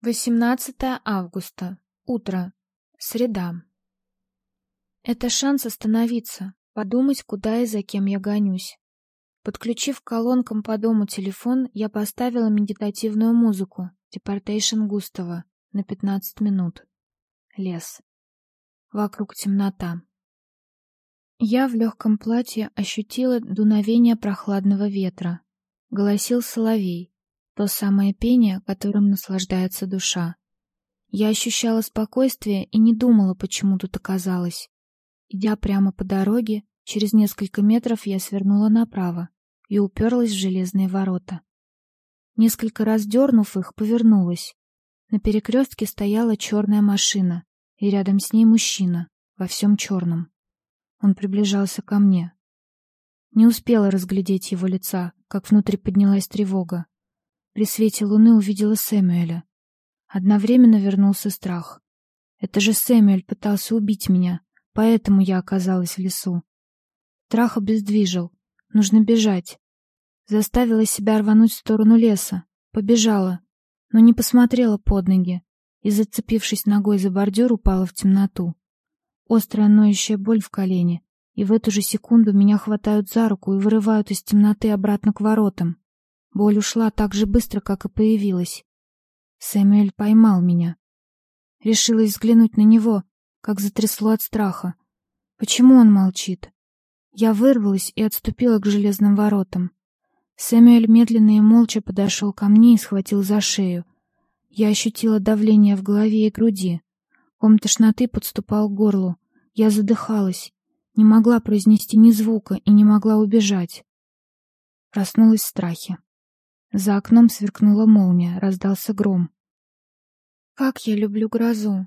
18 августа. Утро. Среда. Это шанс остановиться, подумать, куда и за кем я гонюсь. Подключив к колонкам по дому телефон, я поставила медитативную музыку Deportation Густава на 15 минут. Лес. Вокруг темнота. Я в легком платье ощутила дуновение прохладного ветра. Голосил соловей, то самое пение, которым наслаждается душа. Я ощущала спокойствие и не думала, почему тут оказалась. Идя прямо по дороге, через несколько метров я свернула направо и уперлась в железные ворота. Несколько раз дернув их, повернулась. На перекрестке стояла черная машина, и рядом с ней мужчина, во всем черном. Он приближался ко мне. Не успела разглядеть его лица, как внутри поднялась тревога. При свете луны увидела Сэмюэля. Одновременно вернулся страх. Это же Сэмюэль пытался убить меня, поэтому я оказалась в лесу. Страх обездвижил. Нужно бежать. Заставила себя рвануть в сторону леса. Побежала, но не посмотрела под ноги и, зацепившись ногой за бордюр, упала в темноту. Острая ноющая боль в колене, и в эту же секунду меня хватают за руку и вырывают из темноты обратно к воротам. Боль ушла так же быстро, как и появилась. Сэмюэль поймал меня. Решилась взглянуть на него, как затрясло от страха. Почему он молчит? Я вырвалась и отступила к железным воротам. Сэмюэль медленно и молча подошел ко мне и схватил за шею. Я ощутила давление в голове и груди. Ком тошноты подступал к горлу. Я задыхалась, не могла произнести ни звука и не могла убежать. Проснулась в страхе. За окном сверкнула молния, раздался гром. Как я люблю грозу.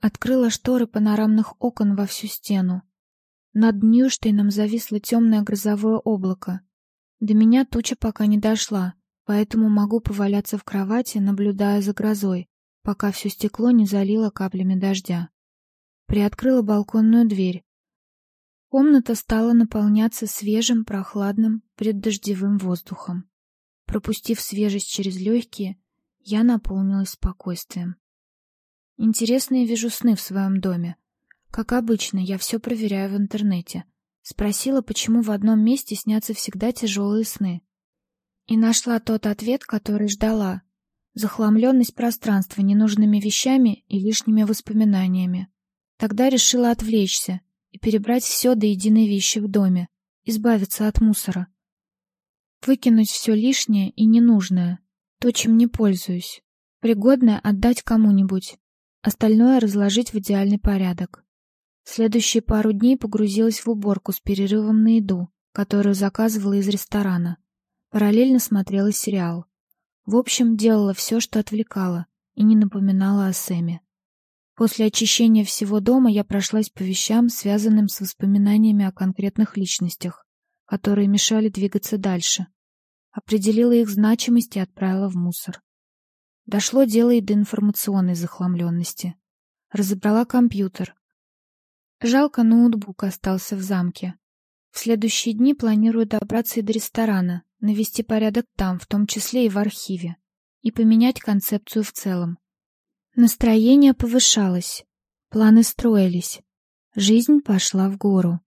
Открыла шторы панорамных окон во всю стену. Над Ньюштейном зависло темное грозовое облако. До меня туча пока не дошла, поэтому могу поваляться в кровати, наблюдая за грозой, пока все стекло не залило каплями дождя. Приоткрыла балконную дверь. Комната стала наполняться свежим, прохладным, преддождевым воздухом. Пропустив свежесть через легкие, я наполнилась спокойствием. Интересные вижу сны в своем доме. Как обычно, я все проверяю в интернете. Спросила, почему в одном месте снятся всегда тяжелые сны. И нашла тот ответ, который ждала. Захламленность пространства ненужными вещами и лишними воспоминаниями. Тогда решила отвлечься и перебрать все до единой вещи в доме, избавиться от мусора. Выкинуть все лишнее и ненужное, то, чем не пользуюсь. Пригодное отдать кому-нибудь, остальное разложить в идеальный порядок. Следующие пару дней погрузилась в уборку с перерывом на еду, которую заказывала из ресторана. Параллельно смотрела сериал. В общем, делала все, что отвлекало, и не напоминала о Сэме. После очищения всего дома я прошлась по вещам, связанным с воспоминаниями о конкретных личностях, которые мешали двигаться дальше. Определила их значимость и отправила в мусор. Дошло дело и до информационной захламленности. Разобрала компьютер. Жалко, ноутбук остался в замке. В следующие дни планирую добраться и до ресторана, навести порядок там, в том числе и в архиве, и поменять концепцию в целом. Настроение повышалось, планы строились, жизнь пошла в гору.